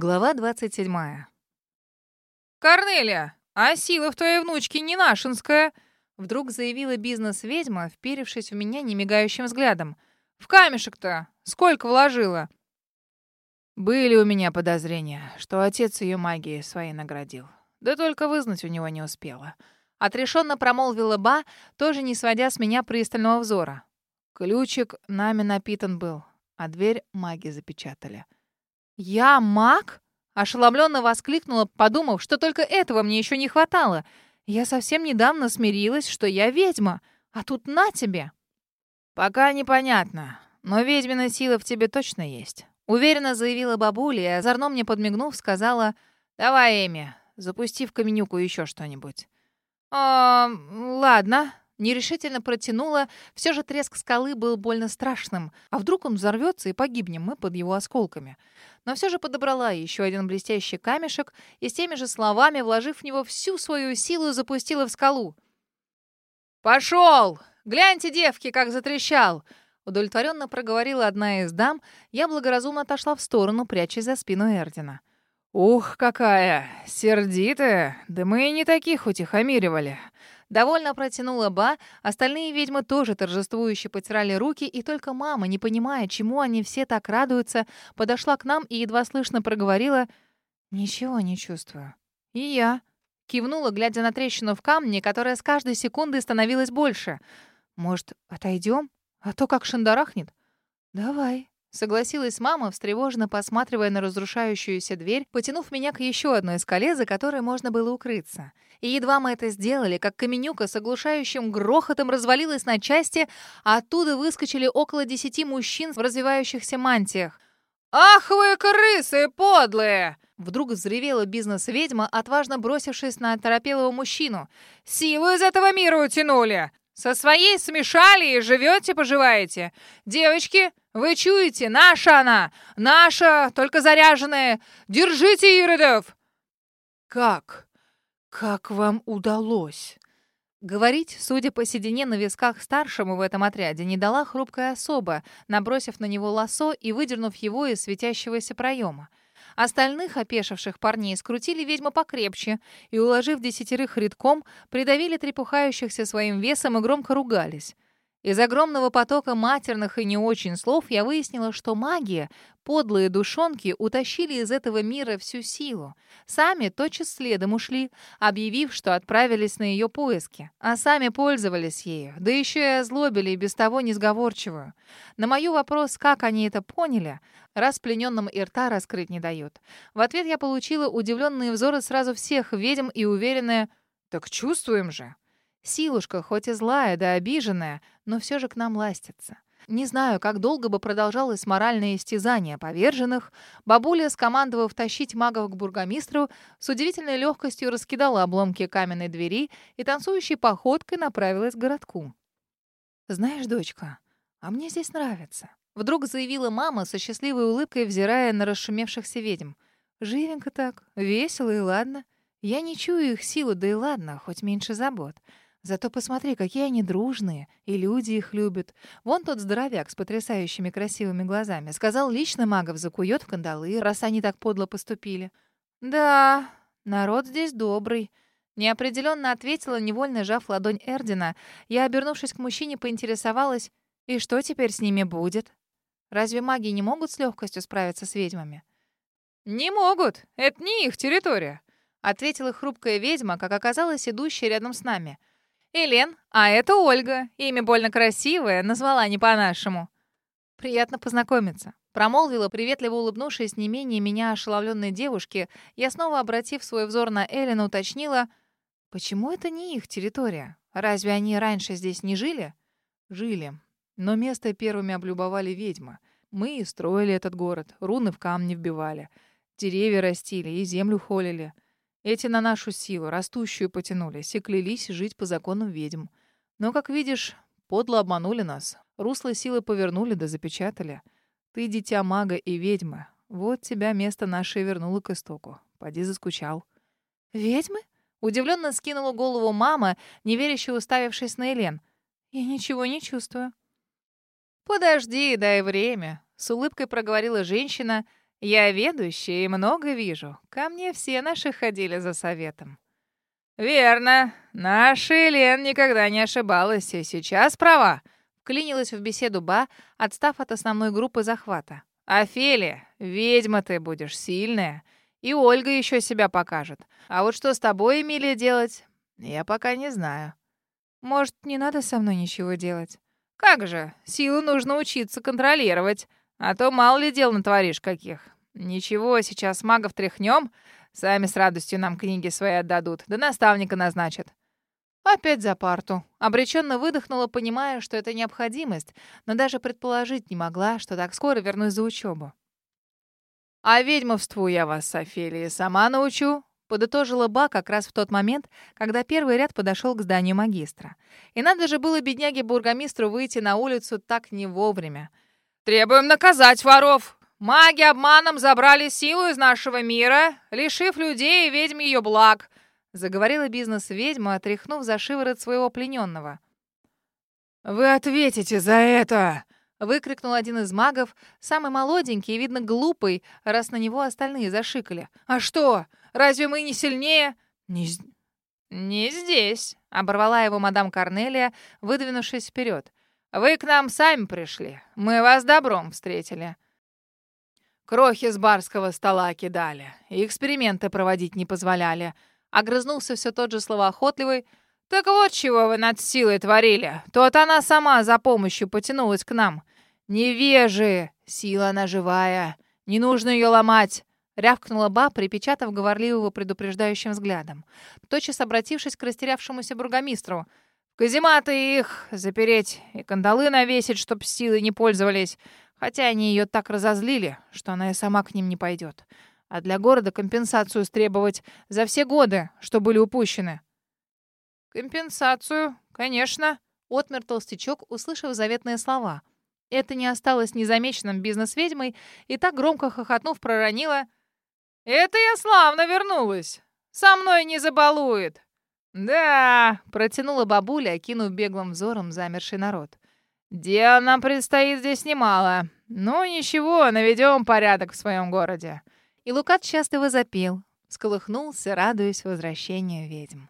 Глава 27. «Корнелия, а сила в твоей внучке не нашинская!» Вдруг заявила бизнес-ведьма, вперевшись в меня немигающим взглядом. «В камешек-то сколько вложила?» Были у меня подозрения, что отец ее магией своей наградил. Да только вызнать у него не успела. Отрешенно промолвила Ба, тоже не сводя с меня пристального взора. Ключик нами напитан был, а дверь маги запечатали. «Я маг?» — ошеломленно воскликнула, подумав, что только этого мне еще не хватало. «Я совсем недавно смирилась, что я ведьма, а тут на тебе!» «Пока непонятно, но ведьмина сила в тебе точно есть», — уверенно заявила бабуля и, озорно мне подмигнув, сказала, «Давай, Эми, запусти в каменюку еще что-нибудь». «А, ладно», Нерешительно протянула, все же треск скалы был больно страшным. А вдруг он взорвется и погибнем мы под его осколками? Но все же подобрала еще один блестящий камешек и с теми же словами, вложив в него всю свою силу, запустила в скалу. «Пошел! Гляньте, девки, как затрещал!» Удовлетворенно проговорила одна из дам. Я благоразумно отошла в сторону, прячась за спину Эрдина. «Ух, какая! Сердитая! Да мы и не таких утихомиривали!» Довольно протянула Ба, остальные ведьмы тоже торжествующе потирали руки, и только мама, не понимая, чему они все так радуются, подошла к нам и едва слышно проговорила «Ничего не чувствую». «И я», — кивнула, глядя на трещину в камне, которая с каждой секундой становилась больше. «Может, отойдем? А то как шандарахнет». «Давай», Согласилась мама, встревоженно посматривая на разрушающуюся дверь, потянув меня к еще одной скале, за которой можно было укрыться. И едва мы это сделали, как каменюка с оглушающим грохотом развалилась на части, а оттуда выскочили около десяти мужчин в развивающихся мантиях. «Ах вы крысы подлые!» Вдруг взревела бизнес-ведьма, отважно бросившись на оторопелого мужчину. «Силу из этого мира утянули! Со своей смешали и живете-поживаете! Девочки, вы чуете? Наша она! Наша, только заряженная! Держите, Иродов!» «Как? Как вам удалось?» Говорить, судя по седине на висках старшему в этом отряде, не дала хрупкая особа, набросив на него лосо и выдернув его из светящегося проема. Остальных опешивших парней скрутили ведьму покрепче и, уложив десятерых редком, придавили трепухающихся своим весом и громко ругались. Из огромного потока матерных и не очень слов я выяснила, что магия, подлые душонки утащили из этого мира всю силу. Сами тотчас следом ушли, объявив, что отправились на ее поиски, а сами пользовались ею, да еще и озлобили и без того несговорчивую. На мою вопрос, как они это поняли, раз плененным и рта раскрыть не дают. В ответ я получила удивленные взоры сразу всех ведьм и уверенная «Так чувствуем же». Силушка, хоть и злая да обиженная, но все же к нам ластится. Не знаю, как долго бы продолжалось моральное истязание поверженных. Бабуля, скомандовав тащить магов к бургомистру, с удивительной легкостью раскидала обломки каменной двери и танцующей походкой направилась к городку. «Знаешь, дочка, а мне здесь нравится», — вдруг заявила мама со счастливой улыбкой, взирая на расшумевшихся ведьм. «Живенько так, весело и ладно. Я не чую их силу, да и ладно, хоть меньше забот. Зато посмотри, какие они дружные, и люди их любят. Вон тот здоровяк с потрясающими красивыми глазами. Сказал, лично магов закует в кандалы, раз они так подло поступили. Да, народ здесь добрый. Неопределенно ответила, невольно жав ладонь Эрдина. Я, обернувшись к мужчине, поинтересовалась, и что теперь с ними будет? Разве маги не могут с легкостью справиться с ведьмами? «Не могут. Это не их территория», — ответила хрупкая ведьма, как оказалось, идущая рядом с нами. «Элен, а это Ольга. Имя больно красивое, назвала не по-нашему». «Приятно познакомиться». Промолвила, приветливо улыбнувшись не менее меня ошеломленной девушке, я снова, обратив свой взор на Эллен, уточнила, «Почему это не их территория? Разве они раньше здесь не жили?» «Жили. Но место первыми облюбовали ведьмы. Мы и строили этот город, руны в камни вбивали, деревья растили и землю холили». Эти на нашу силу, растущую, потянулись и жить по законам ведьм. Но, как видишь, подло обманули нас. Русло силы повернули да запечатали. Ты дитя мага и ведьмы. Вот тебя место наше вернуло к истоку. Поди заскучал. «Ведьмы?» — удивленно скинула голову мама, неверяще уставившись на Элен. «Я ничего не чувствую». «Подожди, дай время», — с улыбкой проговорила женщина. Я ведущая и много вижу. Ко мне все наши ходили за советом». «Верно. Наша Элен никогда не ошибалась и сейчас права», — вклинилась в беседу Ба, отстав от основной группы захвата. «Офелия, ведьма ты будешь сильная, и Ольга еще себя покажет. А вот что с тобой, Эмилия, делать, я пока не знаю». «Может, не надо со мной ничего делать?» «Как же, силу нужно учиться контролировать, а то мало ли дел натворишь каких. Ничего, сейчас магов тряхнем, Сами с радостью нам книги свои отдадут, да наставника назначат. Опять за парту. Обреченно выдохнула, понимая, что это необходимость, но даже предположить не могла, что так скоро вернусь за учебу. «А ведьмовству я вас, Софелия, сама научу», — подытожила Ба как раз в тот момент, когда первый ряд подошел к зданию магистра. И надо же было бедняге-бургомистру выйти на улицу так не вовремя. «Требуем наказать воров!» Маги обманом забрали силу из нашего мира, лишив людей и ведьм ее благ», — заговорила бизнес-ведьма, отряхнув за шиворот своего плененного. «Вы ответите за это!» — выкрикнул один из магов, самый молоденький и, видно, глупый, раз на него остальные зашикали. «А что? Разве мы не сильнее?» «Не, не здесь», — оборвала его мадам Корнелия, выдвинувшись вперед. «Вы к нам сами пришли. Мы вас добром встретили». Крохи с барского стола кидали. И эксперименты проводить не позволяли. Огрызнулся все тот же словоохотливый. «Так вот чего вы над силой творили. Тот она сама за помощью потянулась к нам. Невежи! Сила она живая. Не нужно ее ломать!» Рявкнула ба, припечатав говорливого предупреждающим взглядом. Тотчас обратившись к растерявшемуся бургомистру. «Казематы их запереть и кандалы навесить, чтоб силой не пользовались. Хотя они ее так разозлили, что она и сама к ним не пойдет. А для города компенсацию стребовать за все годы, что были упущены. «Компенсацию, конечно», — отмер толстячок, услышав заветные слова. Это не осталось незамеченным бизнес-ведьмой, и так громко хохотнув проронила. «Это я славно вернулась. Со мной не забалует». «Да», — протянула бабуля, окинув беглым взором замерший народ. Дел нам предстоит здесь немало. Ну, ничего, наведем порядок в своем городе». И Лукат счастливо запел, сколыхнулся, радуясь возвращению ведьм.